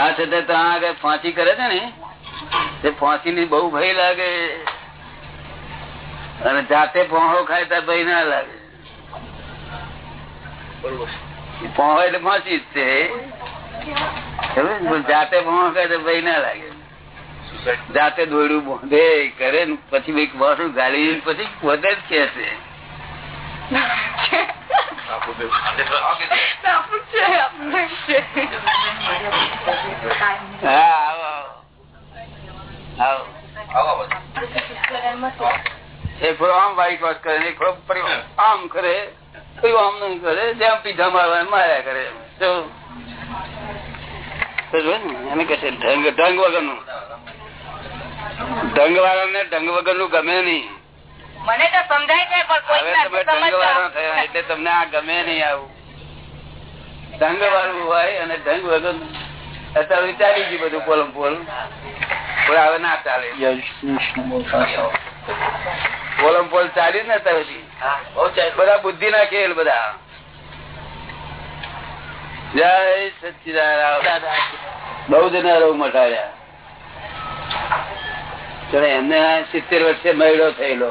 આ છતાં તો આગળ ફાંસી કરે છે ને? ફાંસી ની બહુ ભય લાગે. અને જાતે પોહો ખાય ત્યાં ભય ના લાગે. પોહો એટલે ફાંસી જ છે. જાતે પોહો ખાય તો ભય ના લાગે. જાતે દોડ્યું બોંધે, કરે ને, પછી ગાડી પછી વધે જ કે છે. હા આવો આવો ફરો આમ વ્હાઈટ વોશ કરે એક આમ કરે કોઈ આમ નહીં કરે જેમ પીધા મારવા માર્યા કરે એને કહે છે ઢંગ ઢંગ વગર ઢંગ વાળા ઢંગ વગરનું ગમે નહીં. મને તો સમજાય છે પણ કોઈ થયા એટલે તમને આ ગમે નહીં આવું. ઢંગ વાળું હોય અને ઢંગ વગર અત્યારે વિચારી ગયું બધું પોલમ પોલ. હવે ના ચાલે. પોલમ પોલ ચાલી ને અત્યાર સુધી બધા બુદ્ધિ ના ખેલ બધા. જય સચિદાન બહુ જણા રોગ મટાડ્યા. એમને સિત્તેર વર્ષે મહિડો થયેલો.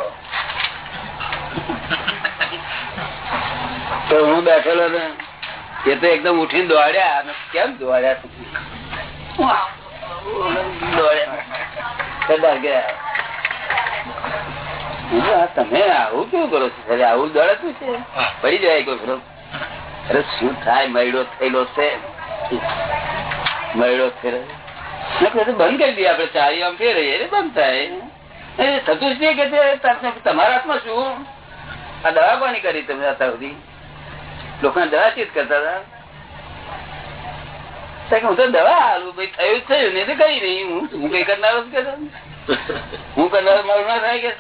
તો હું બેઠેલો ને એ તો એકદમ ઉઠીને દોડ્યા કેમ દોડ્યા તમે આવું કેવું કરો છો? આવું દોડાતું છે. પડી જાય કોઈ પેલો અરે શું થાય? મયડો થયેલો છે. મયડો થયેલો બંધ કરી દઈએ આપડે ચારી આમ ફેર બંધ થાય. થતું જ નહીં કે તમારા હાથમાં શું? આ દવા કોની કરી તમે અત્યાર સુધી. લોકોને દવા ચીજ કરતા હતા? હું તો દવા હાલું ભાઈ થયું થયું નહીં તો કઈ નહીં. હું હું કઈ કરનારો કે હું કરનારો મારું ના થાય કે?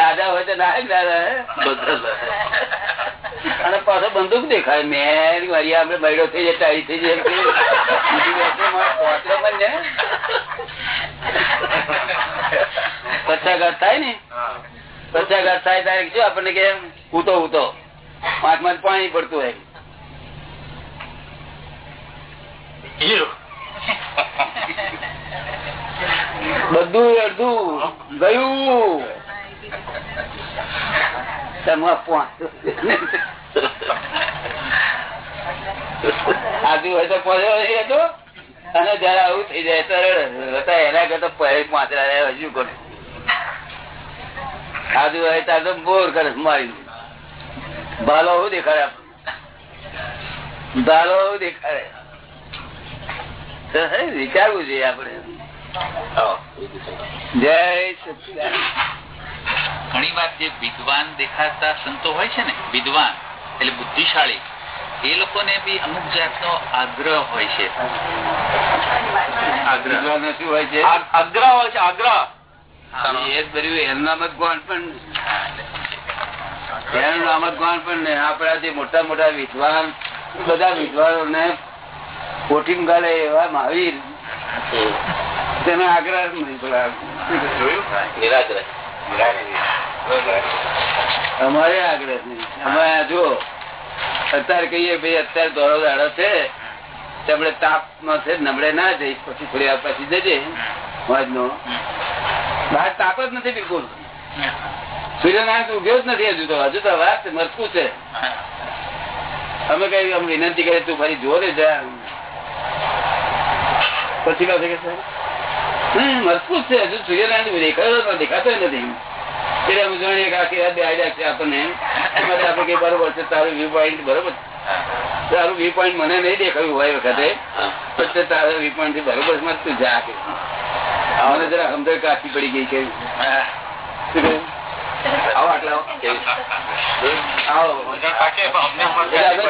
રાજા હોય તો નાયક રાજા અને પાછો બંદૂક દેખાય. મેં મારી આપડે મહિડો થઈ જાય ટાઈ થઈ જાય પચાઘાત થાય ને? પચાઘાત થાય ત્યારે શું આપણને કે ઉતો ઉતો આંખમાં પાણી પડતું હોય. બધું અડધું ગયું. આજુ હોય તો પહોંચ્યો નહીં હતો અને જયારે આવું થઈ જાય સરળ. એના કરતા પહેલી પાંચરા હજુ કરું આજુ હોય ત્યારે તો બોર કરે મારી ભાલો હું દેખાડે. ભાલો હું દેખાડે? વિચારવું જોઈએ આપડે જય ઘણી વાર જે વિદ્વાન દેખાતા સંતો હોય છે ને વિદ્વાન એટલે બુદ્ધિશાળી એ લોકોને બી અમુક જાતનો આગ્રહ હોય છે. આગ્રહ. વિદ્વાનો શું હોય છે? આગ્રહ હોય છે આગ્રહ. આપણા જે મોટા મોટા વિદ્વાન બધા વિદ્વાનો ને કોઠી ગાલે એવા મહાવીર. તેનો આગ્રહ અમારે આગ્રહ નહીં. અમે જો અત્યારે કહીએ ભાઈ અત્યારે દોરો દાડો છે આપણે તાપમાં છે નબળે ના જઈશ પછી થોડી વાર પછી જજે. મોજ નો બહાર તાપ જ નથી બિલકુલ. સૂર્યનારાયણ તો ઉગ્યો જ નથી હજુ તો. હજુ તો વાત મરકું છે. અમે કઈ અમે વિનંતી કરી તું ફરી જોરે જા. પછી કહે કે હમ છે. હજુ સૂર્યનારાયણ દેખાયો દેખાતો નથી. બરોબર છે, તારું વ્યૂ પોઈન્ટ બરોબર તારું વ્યૂ પોઈન્ટ મને નહીં દેખાયું હોય વખતે તારા વ્યૂ પોઈન્ટથી બરોબર મસ્ત જા કે મને જરા સમજણ કાચી પડી ગઈ કે શું આવો આટલા આવો.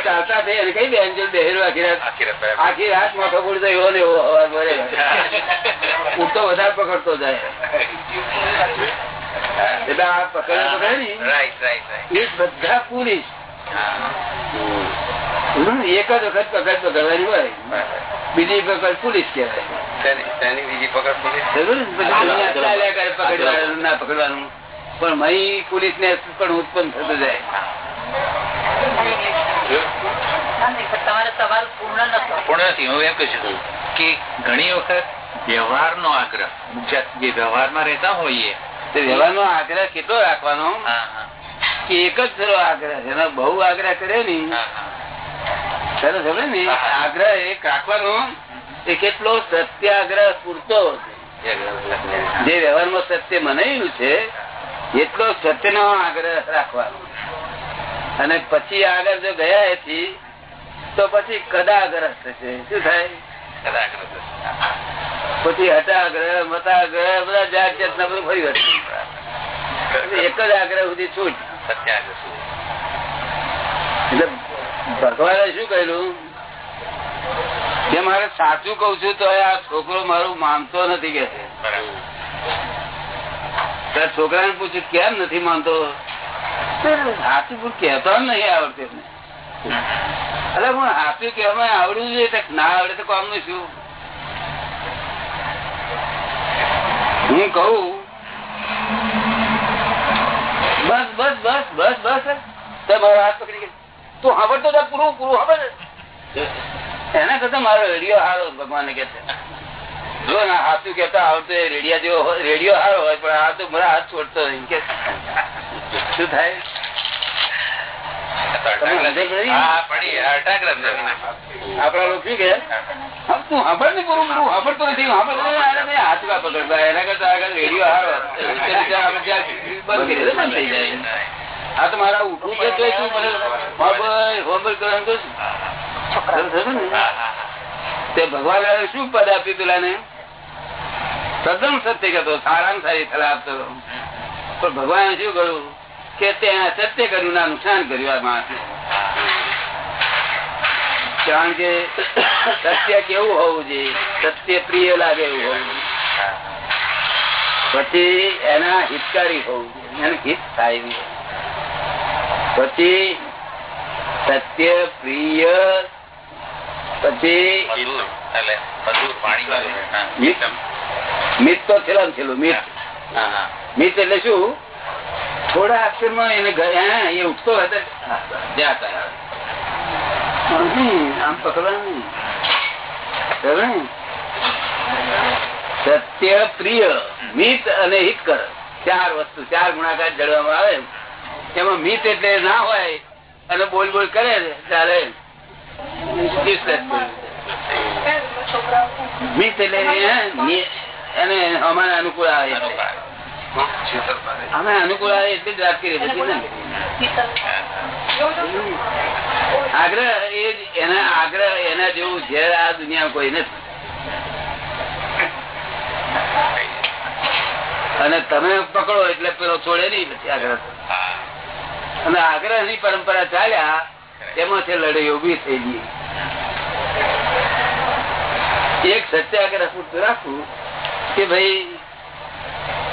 ચાલતા થઈ કઈ બેન જો બેહેલું આખી રાત માથો પડતો એવો ને એવો અવાજ વળે ઉઠતો વધારે પકડતો જાય. એટલે આ પકડે પકડે ને. એ બધા પોલીસ એક જ વખત પકડ પકડવાની હોય. બીજી પકડ પોલીસ કહેવાય. ને? પકડવાનું. પણ મહી પોલીસ ને પણ ઉત્પન્ન થતું જાય. પૂર્ણ નથી હું એમ કહું કે ઘણી વખત વ્યવહારનો આગ્રહ જે વ્યવહારમાં રહેતા હોઈએ તે વ્યવહારનો આગ્રહ કેટલો રાખવાનો? હા, હા, કે એક જ આગ્રહ એનો બહુ આગ્રહ કરે ને. સરસ ને. આગ્રહ એક રાખવાનો. એ કેટલો સત્યાગ્રહ પૂરતો. જે વ્યવહારમાં સત્ય મનાયેલું છે એટલો સત્યનો આગ્રહ રાખવાનો અને પછી આગળ જો ગયા એથી તો પછી કદાગ્રહ થશે શું થાય. પછી હટાગ્રહ મતાગ્રહ બધા જાત જાતના બધું ફરી હતું એક જ આગ્રહ સુધી છૂટ સત્યાગ્રહ. એટલે ભગવાને શું કહ્યું કે મારે સાચું કઉ છું તો આ છોકરો મારું માનતો નથી કે છે. બરાબર. તારા પૂછ્યું, કેમ નથી માનતો? સાચું કેતો નહીં આવડતું અરે પણ સાચું કેવામાં આવડવું જોઈએ ના આવડે તો કામનું શું? હું કહું, બસ બસ બસ બસ બસ તમારો હાથ પકડી ગયો. તું સાંભળતો જા, પૂરું પૂરું સાંભળ એના કરતા મારો રેડિયો હારો? ભગવાન કે છે. જો ના હાથું કેતા આવડતો એ રેડિયા જેવો રેડિયો હારો હોય પણ આ તો મારા હાથ છોડતો કે શું થાય. આપડા લોકો શું કે? તું સાંભળ ને પૂરું પૂરું સાંભળતો નથી સાંભળતો નથી. અરે ભાઈ હાથ કા પકડતા. એના કરતા આગળ રેડિયો હારો. બંધ થઈ જાય આ તો મારા ઉઠવું છે તો મને હોબળ હોબળ કરવાનું ને? ભગવાન શું પદ આપ્યું પેલાને તદ્દન સત્ય કહેતો, સારામાં સારી સલાહ આપતો. પણ ભગવાને શું કહ્યું કે તે સત્ય કર્યું ના નુકસાન કર્યું આ માણસ કારણ કે સત્ય કેવું હોવું જોઈએ? સત્ય પ્રિય લાગે એવું હોવું પછી એના હિતકારી હોવું જોઈએ. એને હિત થાય પછી સત્ય પ્રિય પછી. મિત તો છેલ્લા છેલ્લું મિત. મિત એટલે શું? થોડા એને ગયા એ ઉઠતો હતો આમ? સત્ય પ્રિય મિત અને હિતકર. ચાર વસ્તુ ચાર ગુણાકાર જડવામાં આવે. એમાં મિત એટલે ના હોય અને બોલ બોલ કરે ને ત્યારે અમારે અનુકૂળ આવે અનુકૂળ આવે એટલી જ આગ્રહ એ એના આગ્રહ એના જેવું ઝેર આ દુનિયા કોઈ નથી. અને તમે પકડો એટલે પેલો છોડે નહીં પછી આગ્રહ. અને આગ્રહની પરંપરા ચાલ્યા એમાંથી લડાઈ ઊભી થઈ ગઈ. એક સત્યાગ્રહ પૂરતું રાખું કે ભાઈ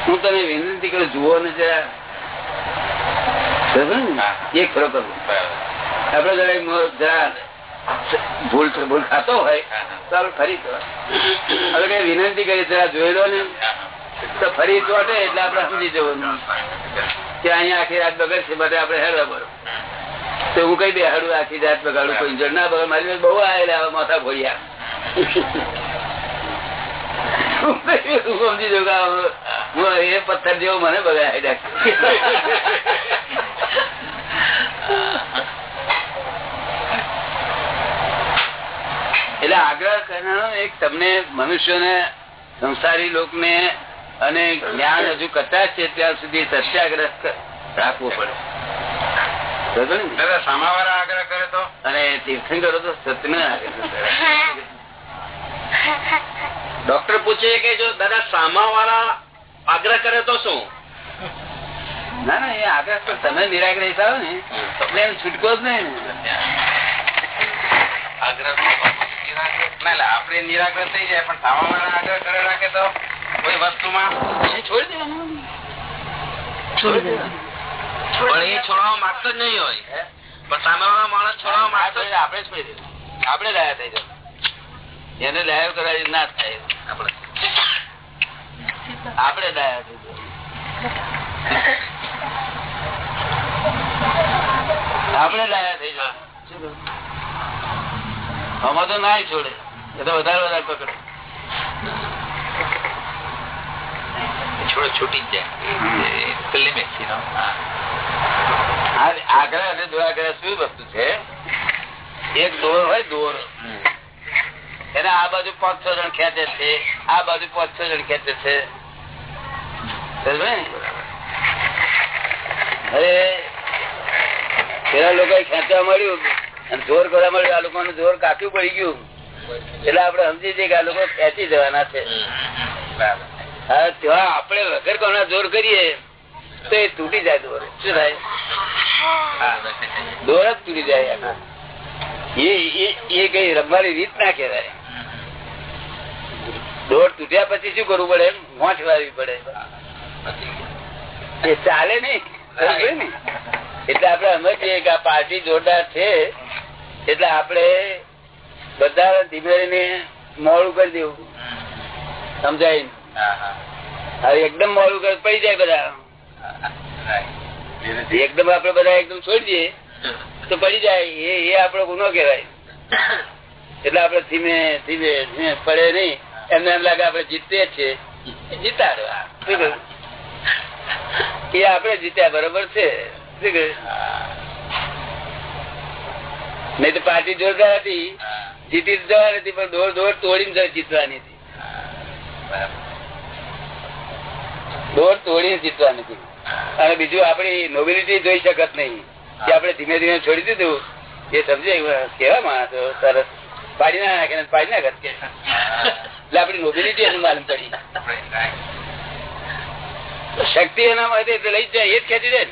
હું તને વિનંતી કરું જુઓ ને જરા. એક ખરો કરું આપડે જરા જરા ભૂલ ભૂલ ખાતો હોય તો ફરી. હવે કઈ વિનંતી કરી જરા જોઈ લો ને. તો ફરી ચોટે એટલે આપડે સમજી જવાનું. ના પથ્થર જેવો મને બગાડ્યા. એટલે આગ્રહ કરવાનો એક તમને મનુષ્યોને સંસારી લોકને અને જ્ઞાન હજુ કરતા છે ત્યાં સુધી સત્યાગ્રહ રાખવો પડે. બરોબર ને? દાદા સામાવાળા આગ્રહ કરે તો? અને તીર્થંકરો તો સત્ય આગ્રહ ડોક્ટર પૂછે કે જો દાદા સામાવાળા આગ્રહ કરે તો શું? ના ના એ આગ્રહ તો તમે નિરાગ્રહી થાવ ને. એટલે એમ છૂટકો જ નહીં. આગ્રહ આપણે નિરાગ્રહ થઈ જાય પણ સામાવાળા આગ્રહ કરે રાખે તો? કોઈ વસ્તુમાં? એ છોડી દેવાનું પણ એ છોડવા માંગતો જ નહીં હોય. પણ સામેવાળા માણસ છોડવા માંગતો છોડી દે, આપણે છોડી દેવું આપણે ડાયા થઈ જાય એને ડાયો કરાવી ના થાય. આપણે. આપણે ડાયા થઈ જવું આપણે થઈ જાય આમાં તો ના છોડે. એ તો વધારે વધારે પકડે. છૂટી જ જાય લિમિટ આ આગ્રહ અને દુરાગ્રહ શું વસ્તુ છે? એક દોર હોય દોર. એને આ બાજુ પાંચ છ જણ ખેંચે છે આ બાજુ પાંચ છ જણ ખેંચે છે. સમજ્યો ને? હવે પેલા લોકો ખેંચવા મળ્યું અને જોર કરવા મળ્યું. આ લોકોને જોર કાચું પડી ગયું. એટલે આપડે સમજી જઈએ કે આ લોકો ખેંચી જવાના છે. હા ત્યાં આપણે વગર કોના જોર કરીએ, તો એ તૂટી જાય દોર. શું થાય? દોર જ તૂટી જાય એ કઈ રમવાની રીત ના કહેવાય. દોર તૂટ્યા પછી શું કરવું પડે મોઠ વાવી પડે. એ ચાલે નઈ? એટલે આપડે સમજીએ કે આ પાર્ટી જોરદાર છે. એટલે આપડે બધા ધીમે ધીમે મોડું કરી દેવું. સમજાય? હવે એકદમ મોડું કરે પડી જાય બધા. એકદમ આપડે બધા એકદમ છોડી દઈએ તો પડી જાય. એ એ આપડો ગુનો કેવાય એટલે આપડે ધીમે ધીમે ધીમે પડે નહીં. એમને એમ લાગે આપડે જીતીએ છીએ એ આપડે જીત્યા બરોબર છે. નહીં તો પાર્ટી જોરદાર હતી. જીતી જવાની હતી પણ દોડ દોર તોડીને જીતવાની હતી. દોડ તોડીને જીતવા નથી અને બીજું આપણી નોબિલિટી જોઈ શકત નહીં. કે આપણે ધીમે ધીમે છોડી દીધું એ સમજે કેવા માણસો સરસ. પાડી ના નાખે પાડી ના કે. એટલે આપણી નોબિલિટી એનું માલુમ પડી શક્તિ એના માટે લઈ જાય એ જ ખેંચી જાય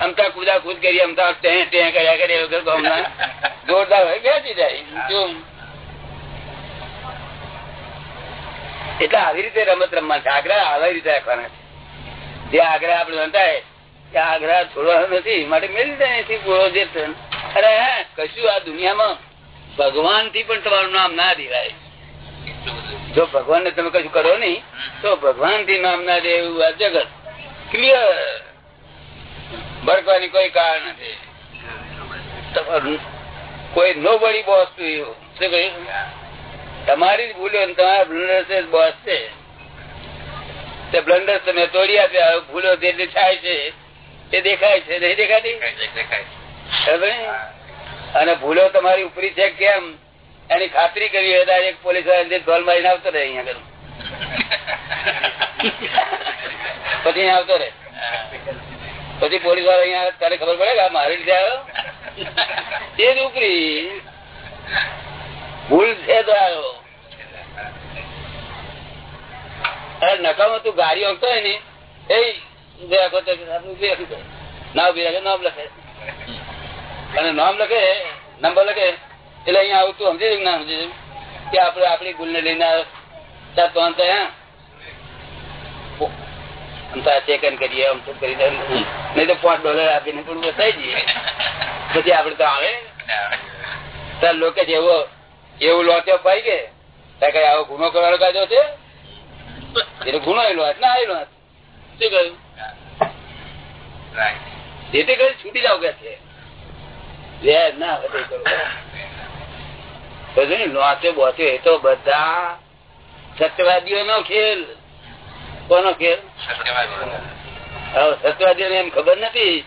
અમતા કુદા કુદ કરી અમતા ટેં ટેં કર્યા કરે વગર ગામના જોરદાર હોય બેસી જાય જો એટલે આવી રીતે રમત રમવા છે. આગ્રહ આવી રીતે રાખવાના છે. જે આગ્રહ આપડે નોંધાય કે આગ્રહ છોડવાનો નથી. માટે મેળવી દે નથી પૂરો જે અરે હા, કશું આ દુનિયામાં ભગવાનથી પણ તમારું નામ ના દેવાય. જો ભગવાન ને તમે કશું કરો નહીં, તો ભગવાનથી નામ ના દે એવું આ જગત. ક્લિયર ભરકવાની કોઈ કારણ નથી. કોઈ નો બળી બોસ તું એવું. શું કહ્યું? તમારી જ ભૂલો તમારા બ્લન્ડર બોસ છે. તે બ્લન્ડર તમે તોડી આપ્યા ભૂલો જે થાય છે તે દેખાય છે નહીં દેખાતી? અને ભૂલો તમારી ઉપરી છે કેમ? એની ખાતરી કરી હોય એક પોલીસવાળા ગોલ મારીને આવતો રહે અહીંયા આગળ. પછી આવતો રહે. પછી પોલીસવાળા અહીંયા તારે ખબર પડે કે મારી રીતે આવ્યો? એ જ ઉપરી. ભૂલ છે તો અરે નકામો તું ગાડી ઓળખતો હોય ને, એ કરીએ, આમ કરી નહીં તો પાંચ ડોલર આપીને પણ બતાવી જઈએ. પછી આપડે તો આવે. તાર લોકો જેવો એવું લોચો ભાઈ કે કઈ આવો ગુનો કરવાનો કાયદો છે? એટલે ગુનો એ લોચ ના એ લોચ શું કહ્યું? જેથી કરી છૂટી જાવ કે છે. ના વધે કરો. બધું ને લોચો બોચો એ તો બધા સત્યવાદીઓ નો ખેલ. કોનો ખેલ? સત્યવાદીઓ એમ ખબર નથી.